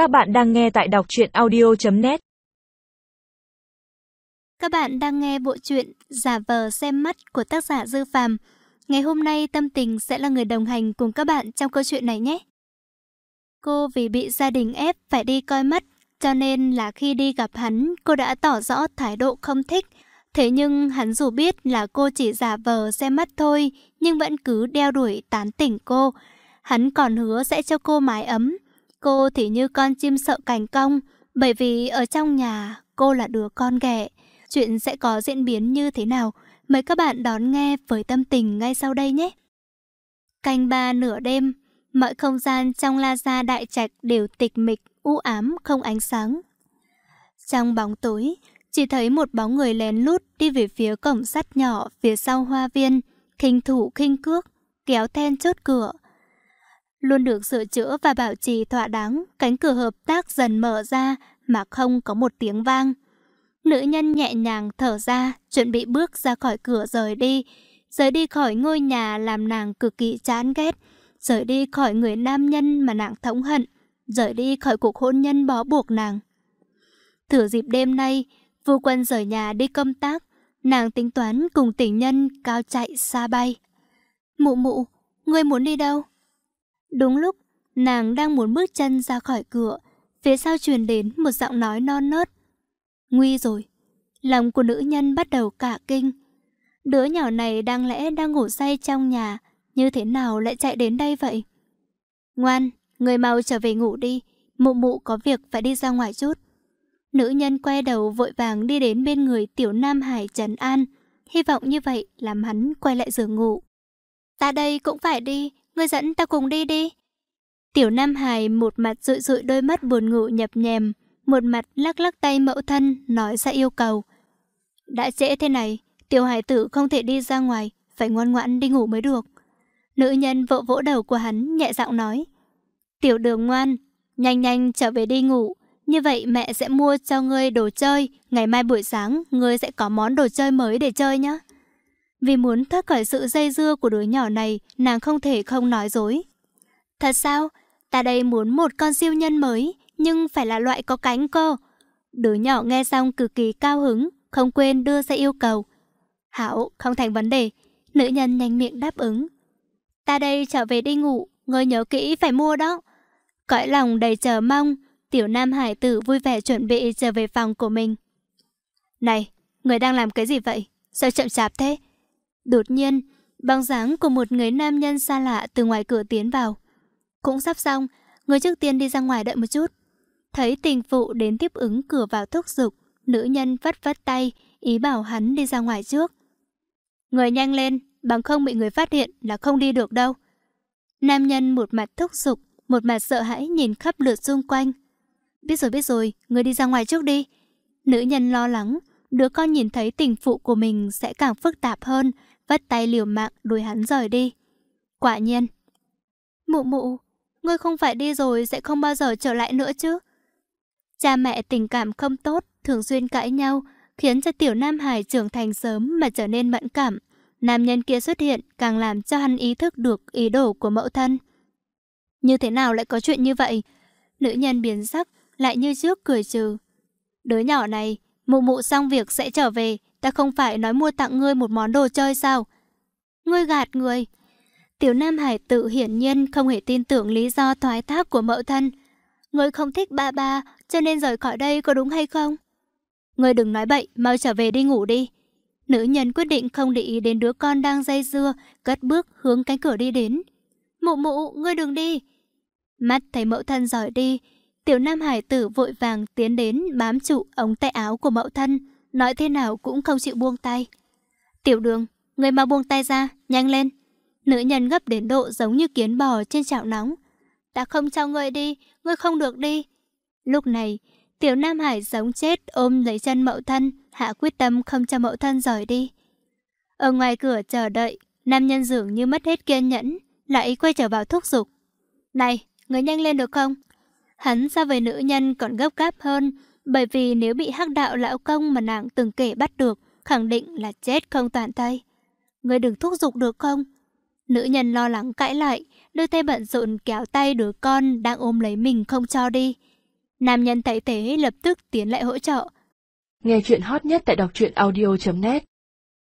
Các bạn đang nghe tại đọc truyện audio.net Các bạn đang nghe bộ truyện Giả vờ xem mắt của tác giả Dư Phàm. Ngày hôm nay Tâm Tình sẽ là người đồng hành cùng các bạn trong câu chuyện này nhé. Cô vì bị gia đình ép phải đi coi mắt, cho nên là khi đi gặp hắn, cô đã tỏ rõ thái độ không thích. Thế nhưng hắn dù biết là cô chỉ giả vờ xem mắt thôi, nhưng vẫn cứ đeo đuổi tán tỉnh cô. Hắn còn hứa sẽ cho cô mái ấm. Cô thì như con chim sợ cành cong, bởi vì ở trong nhà cô là đứa con ghẻ. Chuyện sẽ có diễn biến như thế nào? Mời các bạn đón nghe với tâm tình ngay sau đây nhé. Canh ba nửa đêm, mọi không gian trong La Gia Đại Trạch đều tịch mịch, u ám, không ánh sáng. Trong bóng tối, chỉ thấy một bóng người lén lút đi về phía cổng sắt nhỏ phía sau hoa viên, khinh thủ khinh cước, kéo then chốt cửa. Luôn được sửa chữa và bảo trì thỏa đáng, cánh cửa hợp tác dần mở ra mà không có một tiếng vang. Nữ nhân nhẹ nhàng thở ra, chuẩn bị bước ra khỏi cửa rời đi. Rời đi khỏi ngôi nhà làm nàng cực kỳ chán ghét. Rời đi khỏi người nam nhân mà nàng thống hận. Rời đi khỏi cuộc hôn nhân bó buộc nàng. Thử dịp đêm nay, vua Quân rời nhà đi công tác. Nàng tính toán cùng tình nhân cao chạy xa bay. Mụ mụ, ngươi muốn đi đâu? Đúng lúc, nàng đang muốn bước chân ra khỏi cửa, phía sau truyền đến một giọng nói non nớt. Nguy rồi, lòng của nữ nhân bắt đầu cả kinh. Đứa nhỏ này đang lẽ đang ngủ say trong nhà, như thế nào lại chạy đến đây vậy? Ngoan, người mau trở về ngủ đi, mụ mụ có việc phải đi ra ngoài chút. Nữ nhân quay đầu vội vàng đi đến bên người tiểu Nam Hải Trần An, hy vọng như vậy làm hắn quay lại giường ngủ. Ta đây cũng phải đi, ngươi dẫn ta cùng đi đi. Tiểu Nam Hải một mặt rụi rụi đôi mắt buồn ngủ nhập nhèm, một mặt lắc lắc tay mẫu thân nói ra yêu cầu. Đã trễ thế này, tiểu hải tử không thể đi ra ngoài, phải ngoan ngoãn đi ngủ mới được. Nữ nhân vỗ vỗ đầu của hắn nhẹ giọng nói. Tiểu đường ngoan, nhanh nhanh trở về đi ngủ, như vậy mẹ sẽ mua cho ngươi đồ chơi, ngày mai buổi sáng ngươi sẽ có món đồ chơi mới để chơi nhé. Vì muốn thoát khỏi sự dây dưa của đứa nhỏ này, nàng không thể không nói dối. Thật sao? Ta đây muốn một con siêu nhân mới, nhưng phải là loại có cánh cơ. Đứa nhỏ nghe xong cực kỳ cao hứng, không quên đưa ra yêu cầu. Hảo, không thành vấn đề. Nữ nhân nhanh miệng đáp ứng. Ta đây trở về đi ngủ, ngươi nhớ kỹ phải mua đó. Cõi lòng đầy chờ mong, tiểu nam hải tử vui vẻ chuẩn bị trở về phòng của mình. Này, người đang làm cái gì vậy? Sao chậm chạp thế? Đột nhiên, bóng dáng của một người nam nhân xa lạ từ ngoài cửa tiến vào. Cũng sắp xong, người trước tiên đi ra ngoài đợi một chút. Thấy tình phụ đến tiếp ứng cửa vào thúc giục, nữ nhân vất vất tay, ý bảo hắn đi ra ngoài trước. Người nhanh lên, bằng không bị người phát hiện là không đi được đâu. Nam nhân một mặt thúc giục, một mặt sợ hãi nhìn khắp lượt xung quanh. Biết rồi biết rồi, người đi ra ngoài trước đi. Nữ nhân lo lắng, đứa con nhìn thấy tình phụ của mình sẽ càng phức tạp hơn, vất tay liều mạng đuổi hắn rời đi. Quả nhiên. Mụ mụ, ngươi không phải đi rồi sẽ không bao giờ trở lại nữa chứ? Cha mẹ tình cảm không tốt, thường xuyên cãi nhau, khiến cho tiểu Nam Hải trưởng thành sớm mà trở nên mẫn cảm. Nam nhân kia xuất hiện càng làm cho hắn ý thức được ý đồ của mẫu thân. Như thế nào lại có chuyện như vậy? Nữ nhân biến sắc, lại như trước cười trừ. Đứa nhỏ này, mụ mụ xong việc sẽ trở về, ta không phải nói mua tặng ngươi một món đồ chơi sao? Ngươi gạt người. Tiểu Nam Hải tự hiển nhiên không hề tin tưởng lý do thoái thác của mẫu thân. Ngươi không thích ba ba, cho nên rời khỏi đây có đúng hay không? Ngươi đừng nói bậy, mau trở về đi ngủ đi. Nữ nhân quyết định không để ý đến đứa con đang dây dưa, cất bước hướng cánh cửa đi đến. Mụ mụ, ngươi đừng đi. Mắt thấy mẫu thân rời đi, tiểu nam hải tử vội vàng tiến đến bám trụ ống tay áo của mẫu thân, nói thế nào cũng không chịu buông tay. Tiểu đường, người mau buông tay ra, nhanh lên. Nữ nhân gấp đến độ giống như kiến bò trên chảo nóng. Ta không cho ngươi đi, ngươi không được đi. Lúc này, tiểu Nam Hải giống chết ôm lấy chân mẫu thân, hạ quyết tâm không cho mẫu thân rời đi. Ở ngoài cửa chờ đợi, nam nhân dường như mất hết kiên nhẫn, lại quay trở vào thúc giục. Này, người nhanh lên được không? Hắn so với nữ nhân còn gấp gáp hơn, bởi vì nếu bị hắc đạo lão công mà nàng từng kể bắt được, khẳng định là chết không toàn tay. Người đừng thúc giục được không? Nữ nhân lo lắng cãi lại, đưa tay bận rộn kéo tay đứa con đang ôm lấy mình không cho đi. Nam nhân thấy thế lập tức tiến lại hỗ trợ. Nghe chuyện hot nhất tại đọc truyện audio.net